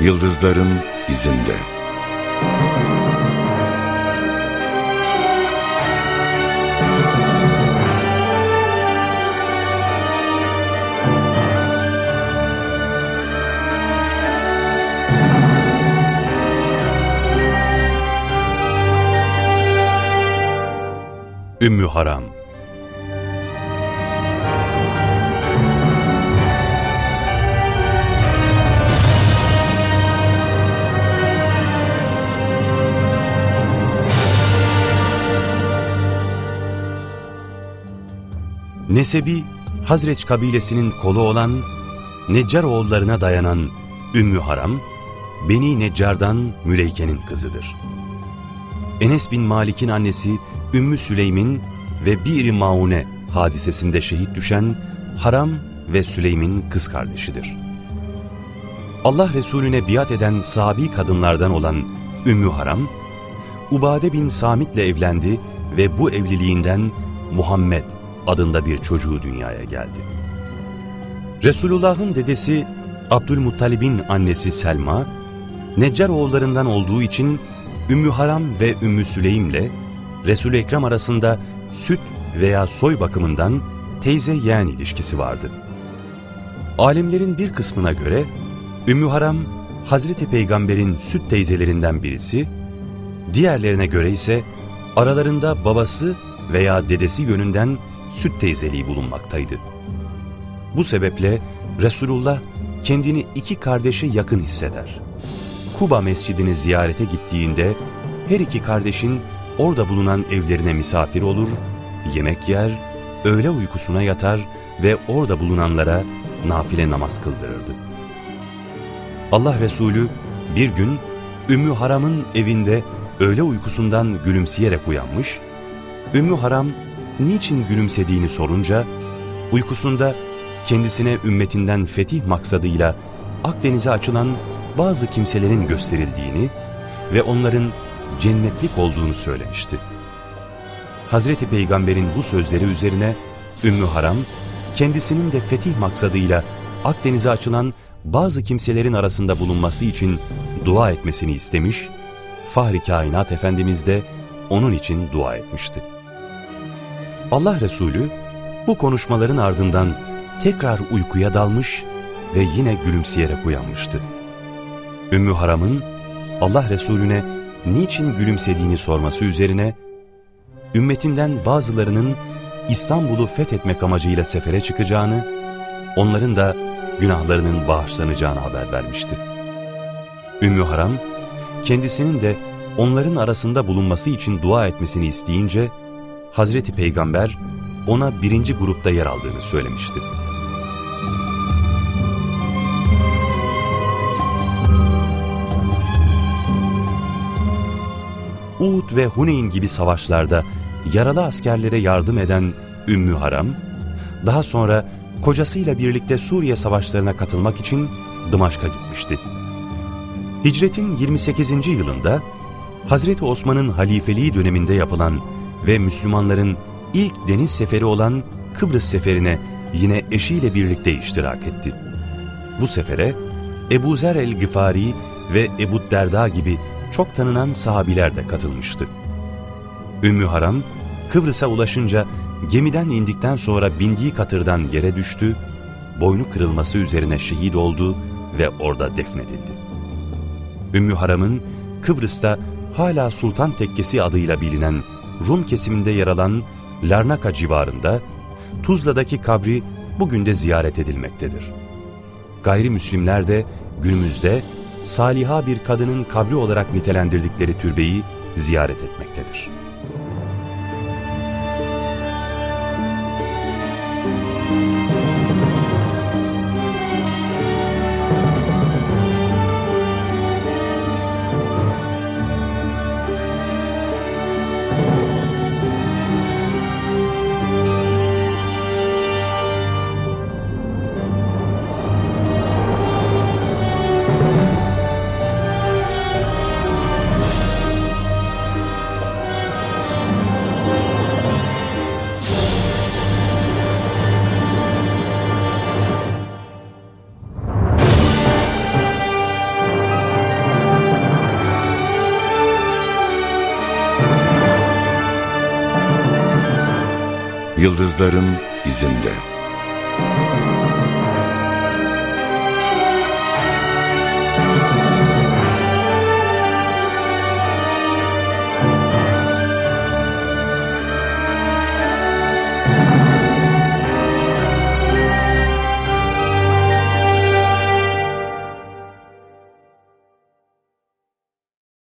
Yıldızların izinde. Ümmü Haram Nesebi, Hazreç kabilesinin kolu olan Neccar oğullarına dayanan Ümmü Haram, Beni Neccar'dan Müleyke'nin kızıdır. Enes bin Malik'in annesi Ümmü Süleym'in ve Bir Maune hadisesinde şehit düşen Haram ve Süleym'in kız kardeşidir. Allah Resulüne biat eden sahabi kadınlardan olan Ümmü Haram, Ubade bin Samit'le evlendi ve bu evliliğinden Muhammed adında bir çocuğu dünyaya geldi. Resulullah'ın dedesi Abdülmuttalib'in annesi Selma, Neccar oğullarından olduğu için Ümmü Haram ve Ümmü Süleym'le Resul-i Ekrem arasında süt veya soy bakımından teyze-yeğen ilişkisi vardı. Alimlerin bir kısmına göre Ümmü Haram, Hazreti Peygamber'in süt teyzelerinden birisi, diğerlerine göre ise aralarında babası veya dedesi yönünden süt teyzeliği bulunmaktaydı. Bu sebeple Resulullah kendini iki kardeşe yakın hisseder. Kuba mescidini ziyarete gittiğinde her iki kardeşin orada bulunan evlerine misafir olur, yemek yer, öğle uykusuna yatar ve orada bulunanlara nafile namaz kıldırırdı. Allah Resulü bir gün Ümmü Haram'ın evinde öğle uykusundan gülümseyerek uyanmış, Ümmü Haram niçin gülümsediğini sorunca, uykusunda kendisine ümmetinden fetih maksadıyla Akdeniz'e açılan bazı kimselerin gösterildiğini ve onların cennetlik olduğunu söylemişti. Hazreti Peygamber'in bu sözleri üzerine Ümmü Haram, kendisinin de fetih maksadıyla Akdeniz'e açılan bazı kimselerin arasında bulunması için dua etmesini istemiş, Fahri Kainat Efendimiz de onun için dua etmişti. Allah Resulü bu konuşmaların ardından tekrar uykuya dalmış ve yine gülümseyerek uyanmıştı. Ümmü Haram'ın Allah Resulüne niçin gülümsediğini sorması üzerine, ümmetinden bazılarının İstanbul'u fethetmek amacıyla sefere çıkacağını, onların da günahlarının bağışlanacağını haber vermişti. Ümmü Haram, kendisinin de onların arasında bulunması için dua etmesini isteyince, Hazreti Peygamber ona birinci grupta yer aldığını söylemişti. Uhud ve Huneyn gibi savaşlarda yaralı askerlere yardım eden Ümmü Haram, daha sonra kocasıyla birlikte Suriye savaşlarına katılmak için Dımaşk'a gitmişti. Hicretin 28. yılında Hazreti Osman'ın halifeliği döneminde yapılan ve Müslümanların ilk deniz seferi olan Kıbrıs seferine yine eşiyle birlikte iştirak etti. Bu sefere Ebu Zer el-Gıfari ve Ebu Derda gibi çok tanınan sahabiler de katılmıştı. Ümmü Haram, Kıbrıs'a ulaşınca gemiden indikten sonra bindiği katırdan yere düştü, boynu kırılması üzerine şehit oldu ve orada defnedildi. Ümmü Haram'ın Kıbrıs'ta hala Sultan Tekkesi adıyla bilinen Rum kesiminde yer alan Larnaka civarında Tuzla'daki kabri bugün de ziyaret edilmektedir. Gayrimüslimler de günümüzde saliha bir kadının kabri olarak nitelendirdikleri türbeyi ziyaret etmektedir. Yıldızların izinde.''